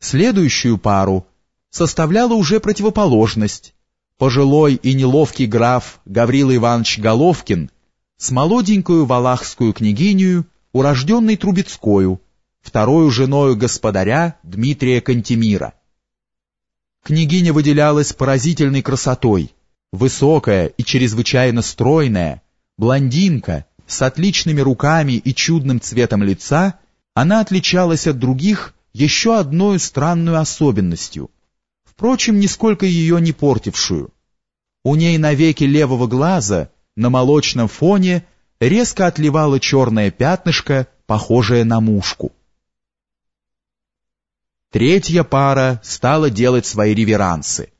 Следующую пару составляла уже противоположность. Пожилой и неловкий граф Гаврил Иванович Головкин с молоденькую валахскую княгиню, урожденной Трубецкою, второю женою господаря Дмитрия Кантемира. Княгиня выделялась поразительной красотой, высокая и чрезвычайно стройная, блондинка с отличными руками и чудным цветом лица, она отличалась от других еще одной странной особенностью, впрочем, нисколько ее не портившую. У ней на веке левого глаза, на молочном фоне, резко отливало черное пятнышко, похожее на мушку. Третья пара стала делать свои реверансы.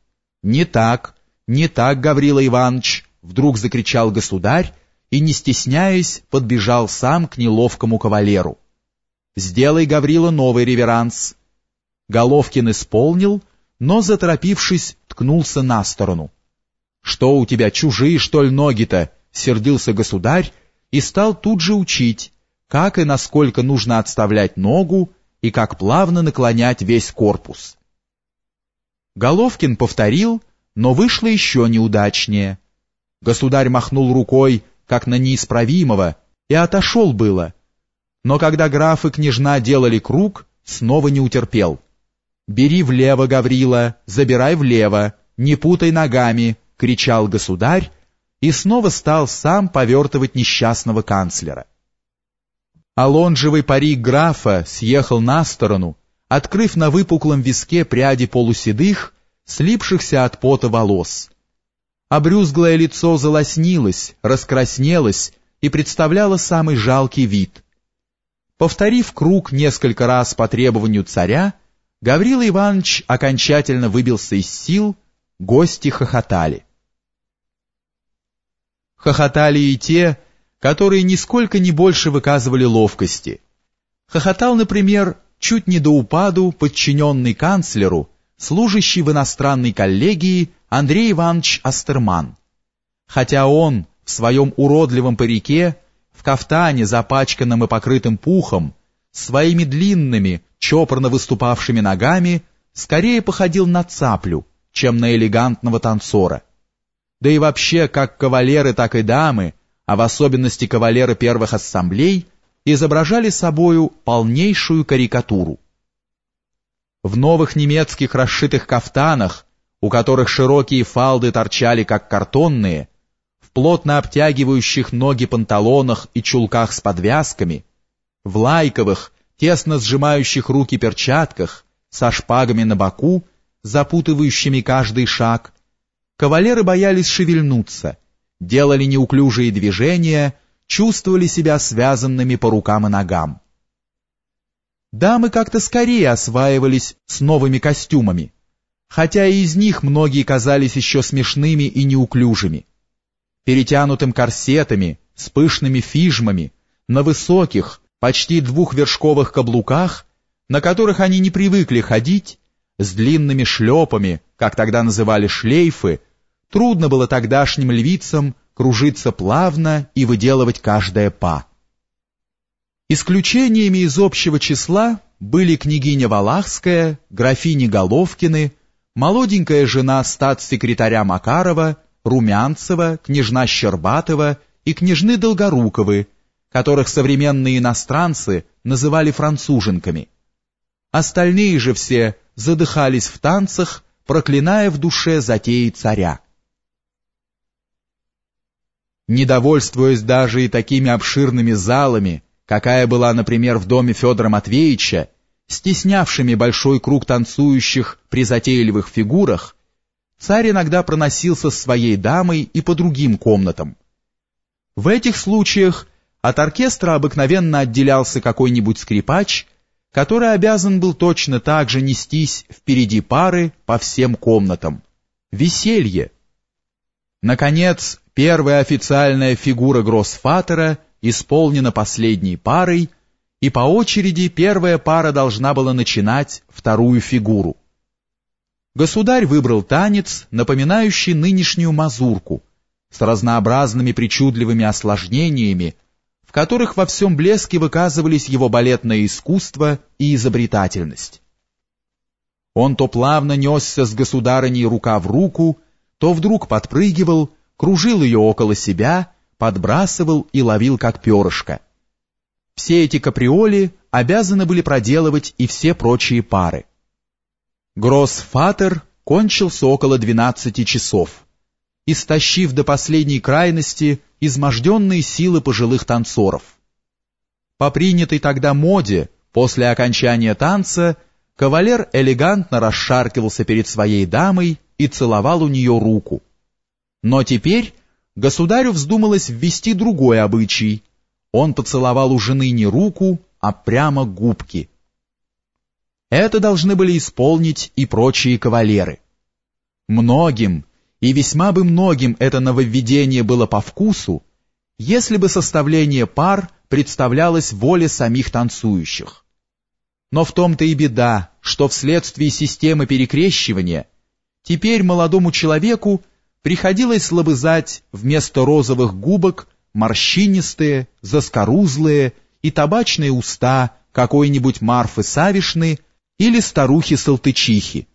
«Не так, не так, Гаврила Иванович!» — вдруг закричал государь и, не стесняясь, подбежал сам к неловкому кавалеру. Сделай, Гаврила, новый реверанс. Головкин исполнил, но, заторопившись, ткнулся на сторону. Что у тебя, чужие, что ли, ноги-то? Сердился государь и стал тут же учить, как и насколько нужно отставлять ногу и как плавно наклонять весь корпус. Головкин повторил, но вышло еще неудачнее. Государь махнул рукой, как на неисправимого, и отошел было, но когда граф и княжна делали круг, снова не утерпел. «Бери влево, Гаврила, забирай влево, не путай ногами!» — кричал государь, и снова стал сам повертывать несчастного канцлера. Алонжевый парик графа съехал на сторону, открыв на выпуклом виске пряди полуседых, слипшихся от пота волос. Обрюзглое лицо залоснилось, раскраснелось и представляло самый жалкий вид — Повторив круг несколько раз по требованию царя, Гаврила Иванович окончательно выбился из сил, гости хохотали. Хохотали и те, которые нисколько не больше выказывали ловкости. Хохотал, например, чуть не до упаду подчиненный канцлеру, служащий в иностранной коллегии Андрей Иванович Астерман. Хотя он в своем уродливом парике в кафтане, запачканном и покрытым пухом, своими длинными, чопорно выступавшими ногами, скорее походил на цаплю, чем на элегантного танцора. Да и вообще, как кавалеры, так и дамы, а в особенности кавалеры первых ассамблей, изображали собою полнейшую карикатуру. В новых немецких расшитых кафтанах, у которых широкие фалды торчали как картонные, плотно обтягивающих ноги панталонах и чулках с подвязками, в лайковых, тесно сжимающих руки перчатках, со шпагами на боку, запутывающими каждый шаг, кавалеры боялись шевельнуться, делали неуклюжие движения, чувствовали себя связанными по рукам и ногам. Дамы как-то скорее осваивались с новыми костюмами, хотя и из них многие казались еще смешными и неуклюжими перетянутым корсетами, с пышными фижмами, на высоких, почти двухвершковых каблуках, на которых они не привыкли ходить, с длинными шлепами, как тогда называли шлейфы, трудно было тогдашним львицам кружиться плавно и выделывать каждое па. Исключениями из общего числа были княгиня Валахская, графини Головкины, молоденькая жена статс-секретаря Макарова Румянцева, княжна Щербатова и княжны Долгоруковы, которых современные иностранцы называли француженками. Остальные же все задыхались в танцах, проклиная в душе затеи царя. Недовольствуясь даже и такими обширными залами, какая была, например, в доме Федора Матвеевича, стеснявшими большой круг танцующих при затейливых фигурах, царь иногда проносился с своей дамой и по другим комнатам. В этих случаях от оркестра обыкновенно отделялся какой-нибудь скрипач, который обязан был точно так же нестись впереди пары по всем комнатам. Веселье! Наконец, первая официальная фигура Гроссфатера исполнена последней парой, и по очереди первая пара должна была начинать вторую фигуру. Государь выбрал танец, напоминающий нынешнюю мазурку, с разнообразными причудливыми осложнениями, в которых во всем блеске выказывались его балетное искусство и изобретательность. Он то плавно несся с государыней рука в руку, то вдруг подпрыгивал, кружил ее около себя, подбрасывал и ловил как перышко. Все эти каприоли обязаны были проделывать и все прочие пары. Гроссфатер кончился около 12 часов, истощив до последней крайности изможденные силы пожилых танцоров. По принятой тогда моде, после окончания танца, кавалер элегантно расшаркивался перед своей дамой и целовал у нее руку. Но теперь государю вздумалось ввести другой обычай. Он поцеловал у жены не руку, а прямо губки. Это должны были исполнить и прочие кавалеры. Многим, и весьма бы многим это нововведение было по вкусу, если бы составление пар представлялось воле самих танцующих. Но в том-то и беда, что вследствие системы перекрещивания теперь молодому человеку приходилось лобызать вместо розовых губок морщинистые, заскорузлые и табачные уста какой-нибудь Марфы Савишны или старухи-салтычихи,